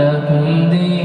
لكم دين